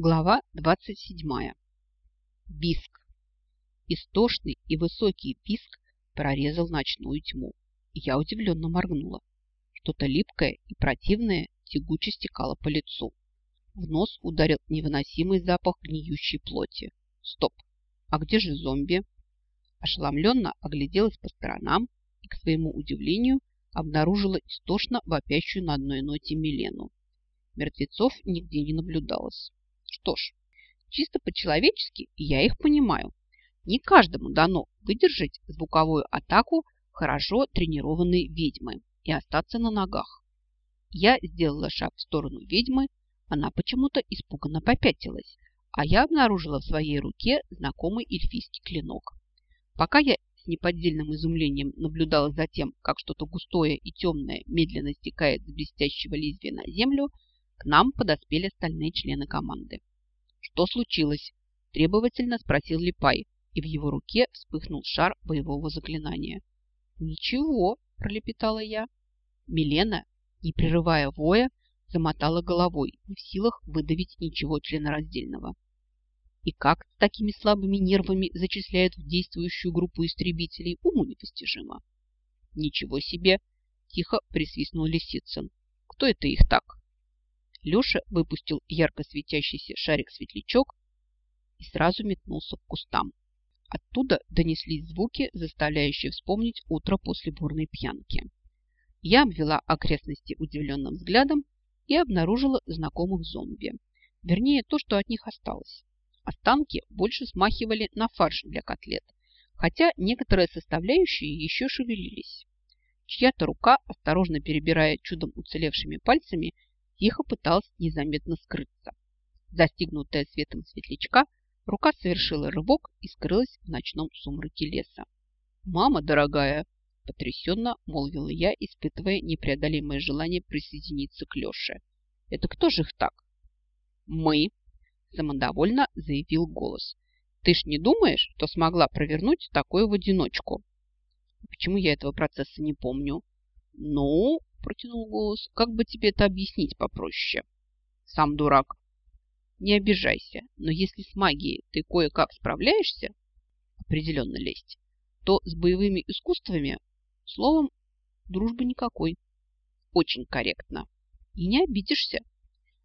Глава 27. Биск. Истошный и высокий писк прорезал ночную тьму. Я удивленно моргнула. Что-то липкое и противное тягуче стекало по лицу. В нос ударил невыносимый запах гниющей плоти. Стоп! А где же зомби? Ошеломленно огляделась по сторонам и, к своему удивлению, обнаружила истошно вопящую на одной ноте Милену. Мертвецов нигде не наблюдалось. Что ж, чисто по-человечески я их понимаю. Не каждому дано выдержать звуковую атаку хорошо тренированной ведьмы и остаться на ногах. Я сделала шаг в сторону ведьмы, она почему-то испуганно попятилась, а я обнаружила в своей руке знакомый эльфийский клинок. Пока я с неподдельным изумлением наблюдала за тем, как что-то густое и темное медленно стекает с блестящего лезвия на землю, к нам подоспели остальные члены команды. «Что случилось?» – требовательно спросил Липай, и в его руке вспыхнул шар боевого заклинания. «Ничего», – пролепетала я. Милена, не прерывая воя, замотала головой, не в силах выдавить ничего членораздельного. И как с такими слабыми нервами зачисляют в действующую группу истребителей, уму непостижимо. «Ничего себе!» – тихо присвистнул Лисицын. «Кто это их так?» Леша выпустил ярко светящийся шарик-светлячок и сразу метнулся к кустам. Оттуда донеслись звуки, заставляющие вспомнить утро после бурной пьянки. Я обвела окрестности удивленным взглядом и обнаружила знакомых зомби. Вернее, то, что от них осталось. Останки больше смахивали на фарш для котлет, хотя некоторые составляющие еще шевелились. Чья-то рука, осторожно перебирая чудом уцелевшими пальцами, тихо пыталась незаметно скрыться. Застигнутая светом светлячка, рука совершила рывок и скрылась в ночном сумраке леса. «Мама дорогая!» – потрясенно молвила я, испытывая непреодолимое желание присоединиться к Леше. «Это кто же их так?» «Мы!» – самодовольно заявил голос. «Ты ж не думаешь, что смогла провернуть такое в одиночку?» «Почему я этого процесса не помню?» «Ну, – протянул голос. «Как бы тебе это объяснить попроще?» «Сам дурак». «Не обижайся, но если с магией ты кое-как справляешься, определенно лезть, то с боевыми искусствами, словом, дружбы никакой. Очень корректно. И не обидишься.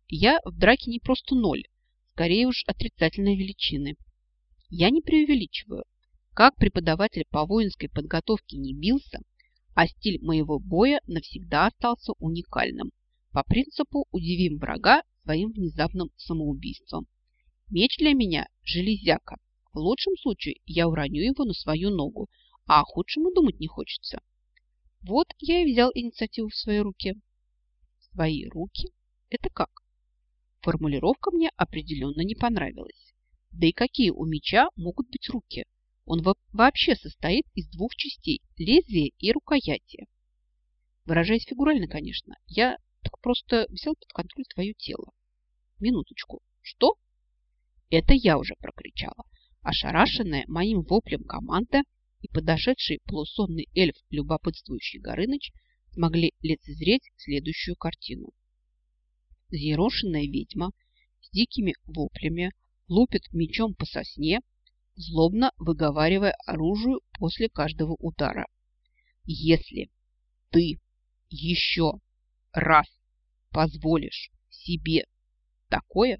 Я в драке не просто ноль, скорее уж отрицательной величины. Я не преувеличиваю. Как преподаватель по воинской подготовке не бился, а стиль моего боя навсегда остался уникальным. По принципу «удивим врага своим внезапным самоубийством». Меч для меня – железяка. В лучшем случае я уроню его на свою ногу, а о худшем и думать не хочется. Вот я и взял инициативу в свои руки. Свои руки? Это как? Формулировка мне определенно не понравилась. Да и какие у меча могут быть руки? Он вообще состоит из двух частей – лезвия и рукояти. Выражаясь фигурально, конечно, я так просто взял под контроль твое тело. Минуточку. Что? Это я уже прокричала. Ошарашенная моим воплем команда и подошедший полусонный эльф, любопытствующий Горыныч, смогли лицезреть следующую картину. Зерошенная ведьма с дикими воплями лупит мечом по сосне, злобно выговаривая оружию после каждого удара. Если ты еще раз позволишь себе такое,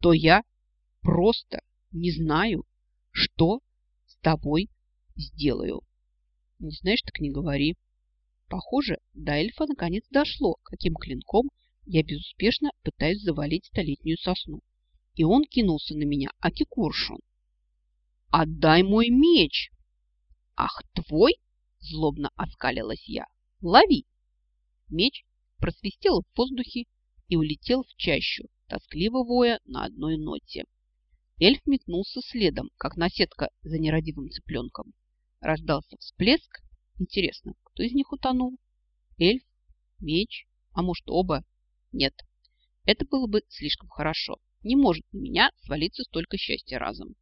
то я просто не знаю, что с тобой сделаю. Не знаешь, так не говори. Похоже, до эльфа наконец дошло, каким клинком я безуспешно пытаюсь завалить столетнюю сосну. И он кинулся на меня, аки куршун. «Отдай мой меч!» «Ах, твой?» – злобно оскалилась я. «Лови!» Меч просвистел в воздухе и улетел в чащу, тоскливо воя на одной ноте. Эльф метнулся следом, как наседка за нерадивым цыпленком. Раздался всплеск. Интересно, кто из них утонул? Эльф? Меч? А может, оба? Нет, это было бы слишком хорошо. Не может на меня свалиться столько счастья разом.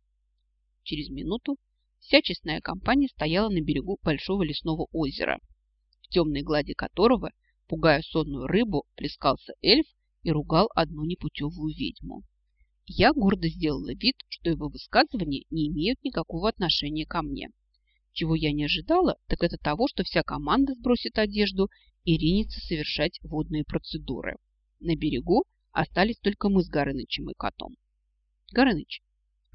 Через минуту вся честная компания стояла на берегу большого лесного озера, в темной глади которого, пугая сонную рыбу, плескался эльф и ругал одну непутевую ведьму. Я гордо сделала вид, что его высказывания не имеют никакого отношения ко мне. Чего я не ожидала, так это того, что вся команда сбросит одежду и ринется совершать водные процедуры. На берегу остались только мы с Горынычем и котом. Горыныч,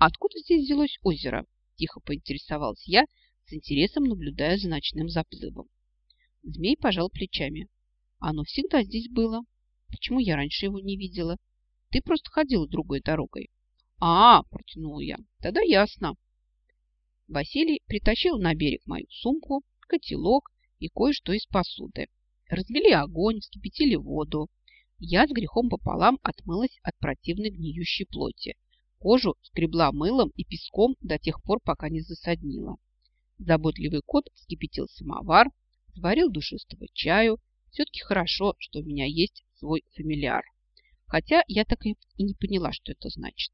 откуда здесь взялось озеро? Тихо поинтересовалась я, с интересом наблюдая за ночным заплывом. Змей пожал плечами. Оно всегда здесь было. Почему я раньше его не видела? Ты просто ходила другой дорогой. А, протянула я. Тогда ясно. Василий притащил на берег мою сумку, котелок и кое-что из посуды. Развели огонь, вскипятили воду. Я с грехом пополам отмылась от противной гниющей плоти. Кожу скребла мылом и песком до тех пор, пока не засаднила. Заботливый кот вскипятил самовар, заварил душистого чаю. Все-таки хорошо, что у меня есть свой фамильяр. Хотя я так и не поняла, что это значит.